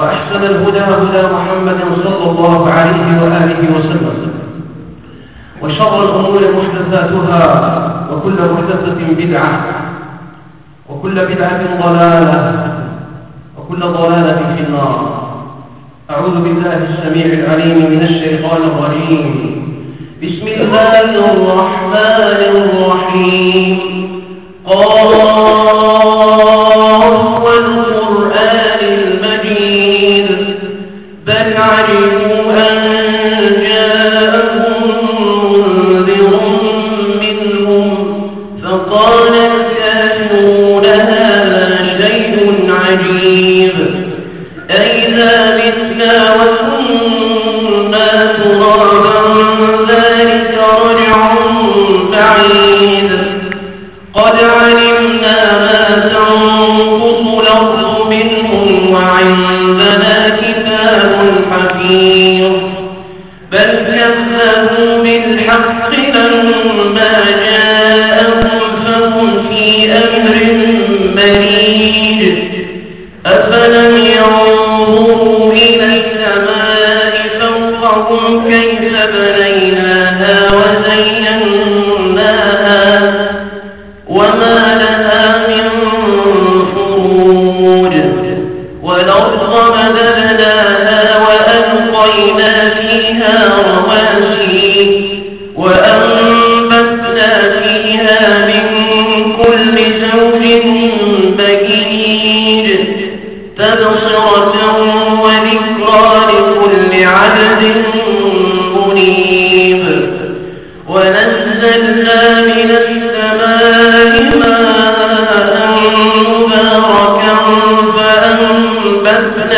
وأحسن الهدى هدى محمد صلى الله عليه وآله وسلم. وشر الأمور محدثاتها وكل محدثة بدعة وكل بدعة ضلالة وكل ضلالة في النار. أعوذ بالله السميع العليم من الشيطان الرجيم. بسم الله الرحمن الرحيم. قاف فوقهم كيف بنيناها وزيناها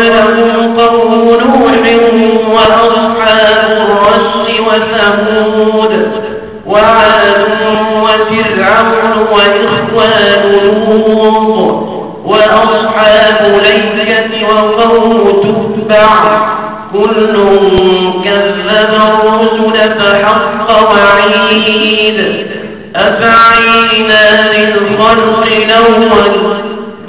قبلهم قوم نوح وأصحاب الرس وثمود وعاد وفرعون وإخوان لوط وأصحاب ليكة وقوم تتبع. كل كذب الرسل فحق وعيد. أفعينا للخلق الأول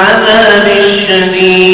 العذاب الشديد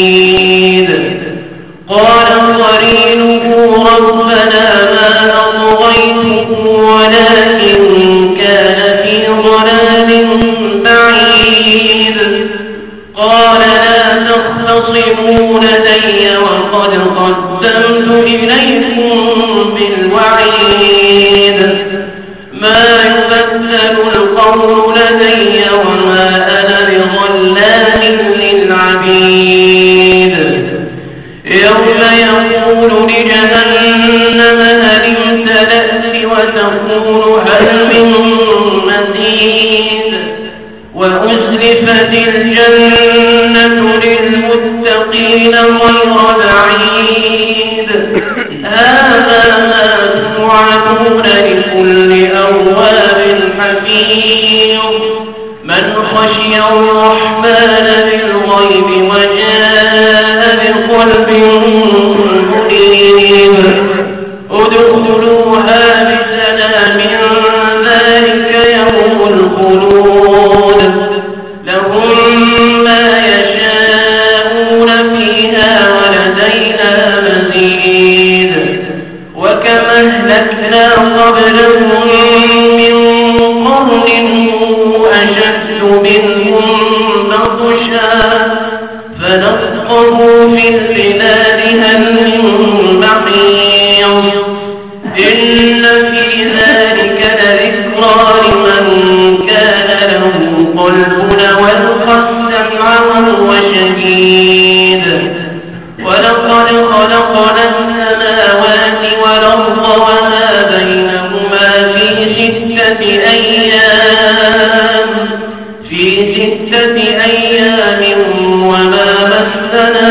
أهلكنا قبلهم من قرن أشد منهم بطشا فنفقه في البلاد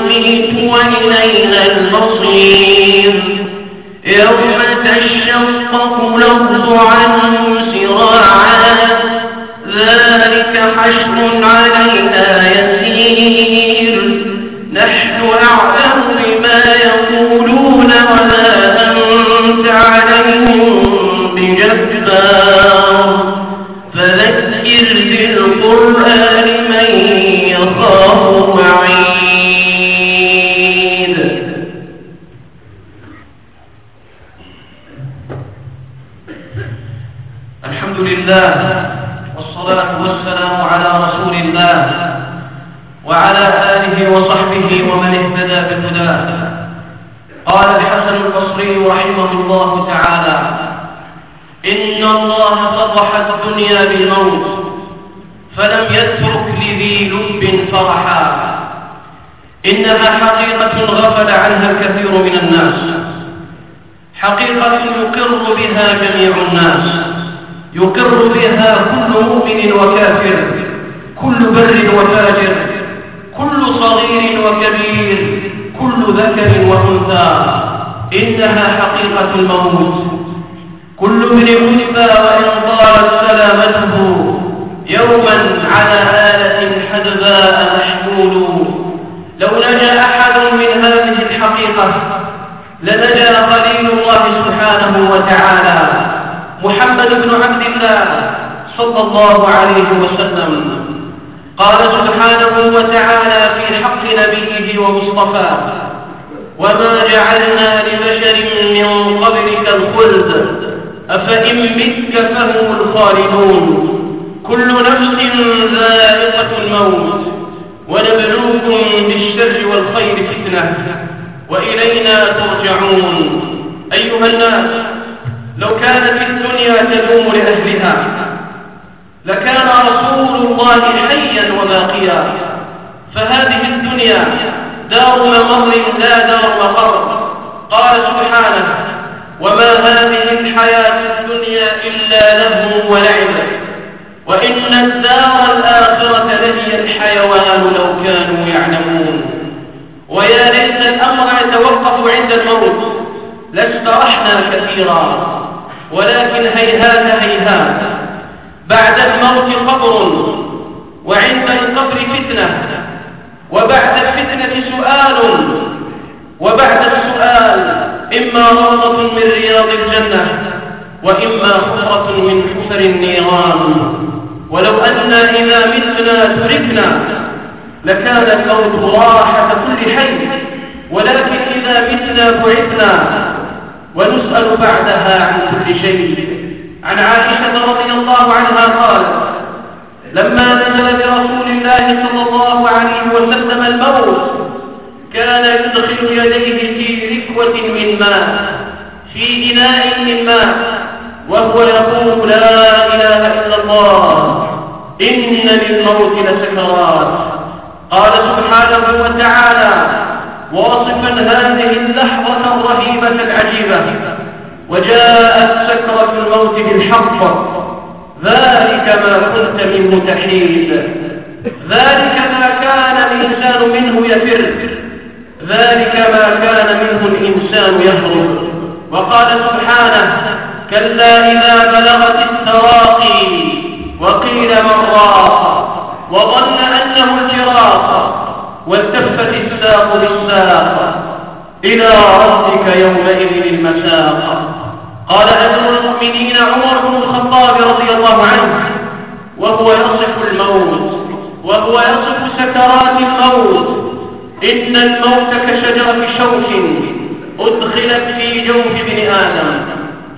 أمليت وإلينا المصير. يوم تشفق الأرض عن سراعا ذلك حشر علينا يسير. نحن أعلم بما يوم الله وعلى آله وصحبه ومن اهتدى بهداه. قال الحسن البصري رحمه الله تعالى إن الله فضح الدنيا بالموت فلم يترك لذي لب فرحا. إنها حقيقة غفل عنها الكثير من الناس حقيقة يقر بها جميع الناس يقر بها كل مؤمن وكافر. كل بر وفاجر كل صغير وكبير كل ذكر وأنثى إنها حقيقة الموت. كل ابن أنثى وإن طالت سلامته يوما على آلة حدباء محمول لو نجا أحد من هذه الحقيقة لنجا خليل الله سبحانه وتعالى محمد بن عبد الله صلى الله عليه وسلم. قال سبحانه وتعالى في حق نبيه ومصطفاه وما جعلنا لبشر من قبلك الخلد أفإن مت فهم الخالدون. كل نفس ذائقة الموت ونبلوكم بالشر والخير فتنة وإلينا ترجعون أيها الناس لو كانت الدنيا تدوم لأهلها لكان رسول الله حيا وباقيا فهذه الدنيا دار ممر لا دار مقر. قال سبحانه وما هذه الحياة الدنيا إلا له ولعب. وإن الدار الآخرة لهي الحيوان لو كانوا يعلمون. ويا ليت الأمر يتوقف عند الموت. لاسترحنا كثيرا. ولكن هيهات هيهات. بعد الموت قبر. وعند القبر فتنة. وبعد سؤال وبعد السؤال إما روضة من رياض الجنة وإما حفرة من حفر النيران. ولو أنا إذا متنا تركنا لكان الموت راحة كل حي ولكن إذا متنا بعثنا ونسأل بعدها عن كل شيء. عن عائشة رضي الله عنها قالت لما نزل برسول الله صلى الله عليه وسلم الموت كان يدخل يديه في ركوة من ماء في إناء من ماء وهو يقول لا إله إلا الله إن للموت لسكرات قال سبحانه وتعالى واصفا هذه اللحظة الرهيبة العجيبة وجاءت سكرة الموت بالحق. ذلك ما كنت منه تحيد ذلك ما كان الإنسان منه يفر. ذلك ما كان منه الإنسان يهرب. وقال سبحانه كلا إذا بلغت التراقي وقيل من راق وظن أنه الفراق والتفت الساق بالساق. إلى ربك يومئذ المساق. قال أمير المؤمنين عمر بن الخطاب رضي الله عنه وهو يصف الموت وهو يصف سكرات الموت. إن الموت كشجرة شوك أدخلت في جوف ابن آدم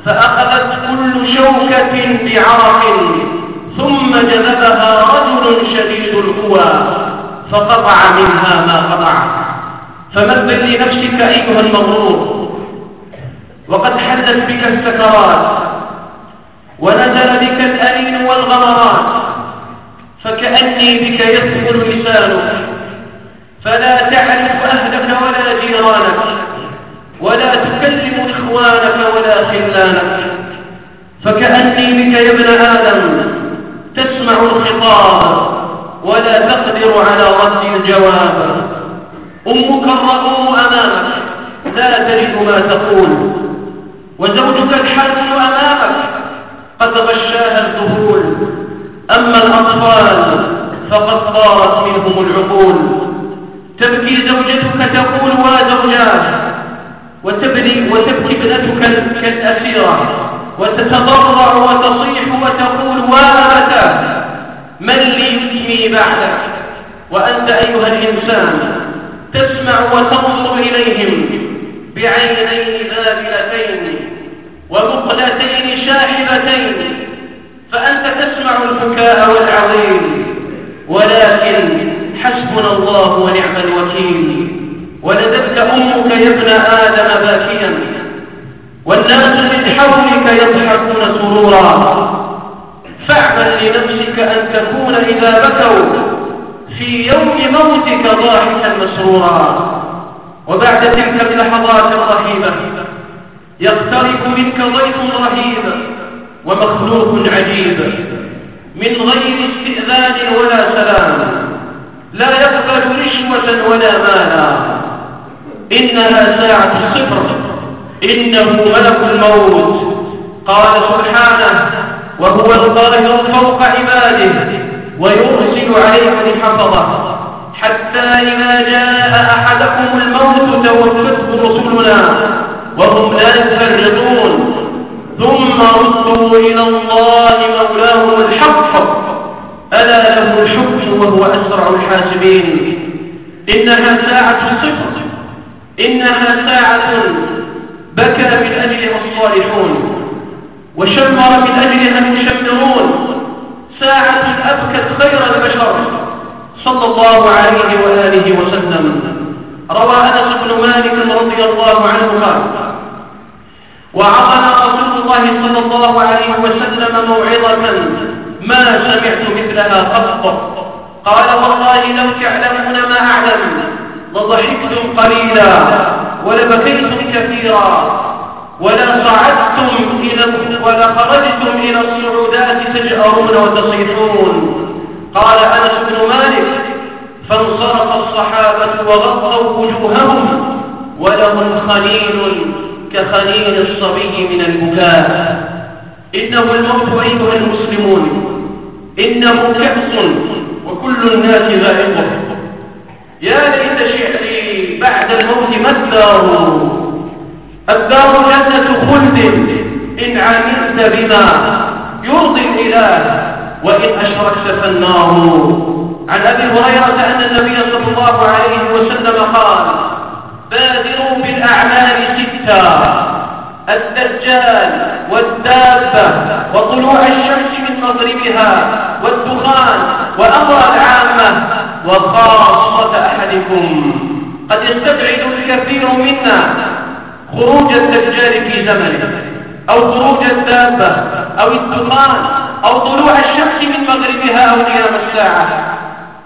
فأخذت كل شوكة بعرق ثم جذبها رجل شديد القوى فقطع منها ما قطع. فمثل لنفسك أيها المغرور؟ وقد حدت بك السكرات ونزل بك الأليم والغمرات فكأني بك يثقل لسانك. فلا تعرف أهلك ولا جيرانك ولا تكلم إخوانك ولا خلانك فكأني بك يا ابن آدم تسمع الخطاب ولا تقدر على رد الجواب. أمك الرؤوم أمامك لا تجد ما تقول وزوجك الحامل أمامك قد غشاها الذهول أما الأطفال فقد طارت منهم العقول. تبكي زوجتك تقول وزوجاه وتبني وتبكي ابنتك كالأسيرة وتتضرع وتصيح وتقول وابتاه من لي يتمي بعدك؟ وأنت أيها الإنسان تسمع وتنظر إليهم بعينين ذابلتين ومقلتين شاحبتين فأنت تسمع البكاء والعظيم ولكن حسبنا الله ونعم الوكيل. ولدتك أمك يا ابن آدم باكيا. والناس من حولك يضحكون سرورا. فاعمل لنفسك أن تكون إذا بكوا في يوم موتك ضاحكا مسرورا. وبعد تلك اللحظات الرهيبة يقترب منك ضيف رهيب ومخلوق عجيب. من غير استئذان ولا ولا مالا. إنها ساعة الصفر. إنه ملك الموت. قال سبحانه وهو القاهر فوق عباده ويرسل عليكم حفظه حتى إذا جاء أحدكم الموت توفته رسلنا وهم لا يفرطون ثم ردوا إلى الله مولاهم الحق. ألا له الحكم وهو أسرع الحاسبين. إنها ساعة صفر. إنها ساعة بكى من أجلها الصالحون وشمر من أجلها المشمرون ساعة أبكت خير البشر. صلى الله عليه وآله وسلم. روى أنس بن مالك رضي الله عنه قال وعظنا رسول الله صلى الله عليه وسلم موعظة ما سمعت مثلها قط. قال والله لو تعلمون ما أعلم لضحكتم قليلا ولبكيتم كثيرا ولا صعدتم إلى ولا خرجتم إلى الصعودات تجأرون وتصيحون. قال أنس بن مالك فانصرف الصحابة وغطوا وجوههم ولهم خليل كخليل الصبي من البكاء. إنه الموت أيها المسلمون إنه كأس وكل الناس ذائقه يا ليت شعري بعد الموت ما الدار. الدار جنة خلد. إن عملت بما يرضي الإله وإن أشركت فالنار. عن أبي هريرة أن النبي صلى الله عليه وسلم قال بادروا بالأعمال ستا. الدجال والدابة وطلوع الشمس من مغربها والدخان وأمر العامة وخاصة أحدكم. قد يستبعد الكثير منا خروج الدجال في زمنه أو خروج الدابة أو الدخان أو طلوع الشمس من مغربها أو قيام الساعة.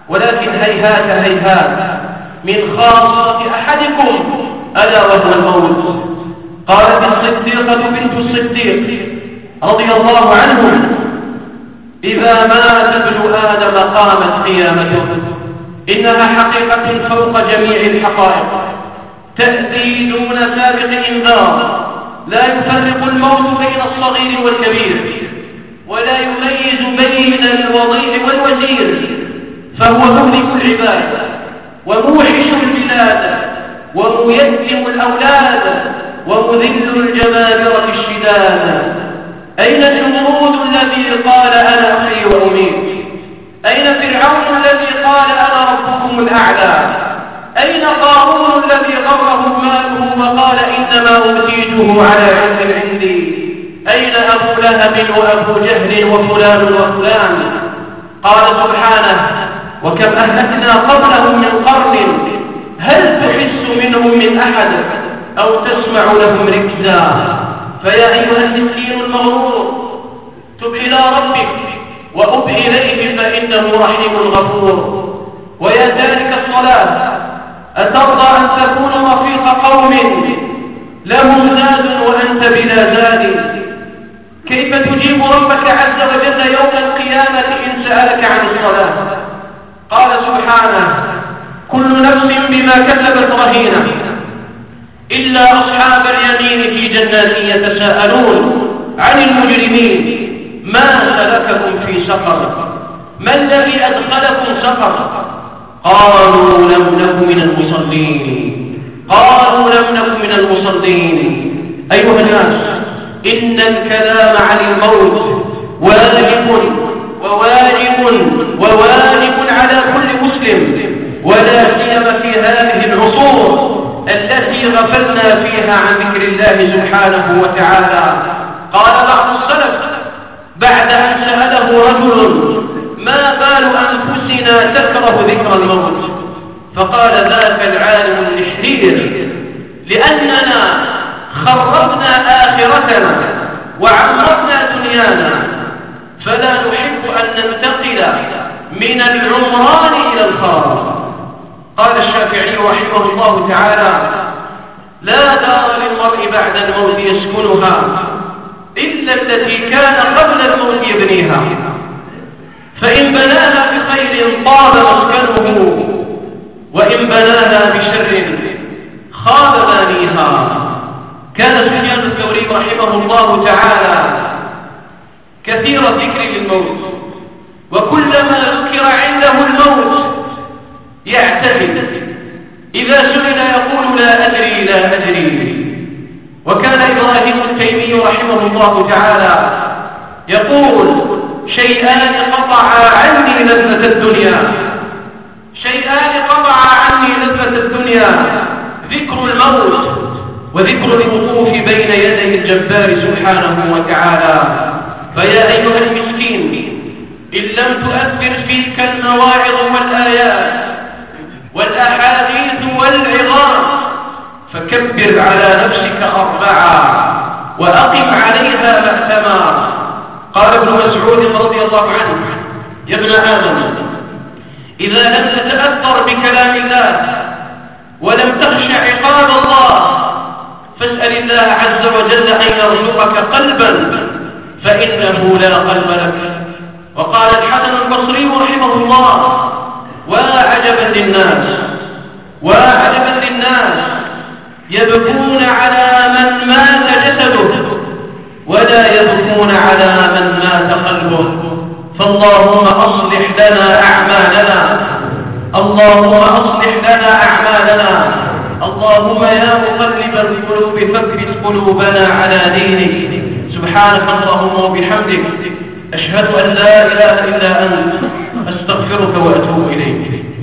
ولكن هيهات هيهات من خاصة أحدكم ألا وهو الموت. قالت الصديقة بنت الصديق رضي الله عنهم إذا مات ابن آدم قامت قيامته. إنها حقيقة فوق جميع الحقائق. تأتي دون سابق إنذار. لا يفرق الموت بين الصغير والكبير. ولا يميز بين الوضيع والوزير. فهو مهلك العباد وموحش البلاد وميتم الأولاد. ومذل الجبابرة الشداد. أين النمرود الذي قال أنا أحيي وأميت؟ أين فرعون الذي قال أنا ربكم الأعلى؟ أين قارون الذي غره ماله وقال إنما أوتيته على علم عندي؟ أين أبو لهب وأبو جهل وفلان وفلان؟ قال سبحانه وكم أهلكنا قبلهم من قرن هل تحس منهم من أحد؟ أو تسمع لهم ركزا. فيا أيها المسكين المغرور تب إلى ربك وأب إليه فإنه رحيم غفور. ويا ذلك الصلاة أترضى أن تكون رفيق قوم لهم زاد وأنت بلا زاد. كيف تجيب ربك عز وجل يوم القيامة إن سألك عن الصلاة؟ قال سبحانه كل نفس بما كسبت رهينة. إلا أصحاب اليمين في جنات يتساءلون عن المجرمين ما سلككم في سقر؟ ما الذي أدخلكم سقر؟ قالوا لم نكن من المصلين. قالوا لم نكن من المصلين. أيها الناس إن الكلام عن الموت واجب وواجب وواجب على كل مسلم ولا سيما في هذه العصور. التي غفلنا فيها عن ذكر الله سبحانه وتعالى. قال بعض السلف بعد أن سأله رجل ما بال أنفسنا تكره ذكر الموت؟ فقال ذاك العالم الإشهير لأننا خربنا آخرتنا وعمرنا دنيانا. فلا نحب أن ننتقل من العمران إلى الخارج قال الشافعي رحمه الله تعالى لا دار للمرء بعد الموت يسكنها إلا التي كان قبل الموت يبنيها. فإن بناها بخير طاب مسكنه وإن بناها بشر خاب بانيها. كان سفيان الثوري رحمه الله تعالى كثير الذكر للموت وكلما ذكر عنده الموت يعتمد. إذا سئل يقول لا أدري لا أدري. وكان إبراهيم التيمي رحمه الله تعالى يقول شيئان قطعا عني لذة الدنيا. شيئان قطعا عني لذة الدنيا. ذكر الموت وذكر الوقوف بين يدي الجبار سبحانه وتعالى. فيا أيها المسكين إن لم تؤثر فيك المواعظ والآيات والأحاديث والعظام. فكبر على نفسك أربعة وأقم عليها مأتما. قال ابن مسعود رضي الله عنه يا ابن آدم إذا لم تتأثر بكلام الله ولم تخش عقاب الله فاسأل الله عز وجل أن يرزقك قلبا فإنه لا قلب لك. وقال الحسن البصري رحمه الله وعجبا للناس وعجبا للناس يبكون على من مات جسده ولا يبكون على من مات قلبه. فاللهم أصلح لنا أعمالنا اللهم أصلح لنا أعمالنا. اللهم يا مقلب القلوب ثبت قلوبنا على دينك. سبحانك اللهم وبحمدك أشهد أن لا إله إلا أنت. أستغفرك وأتوب إليك.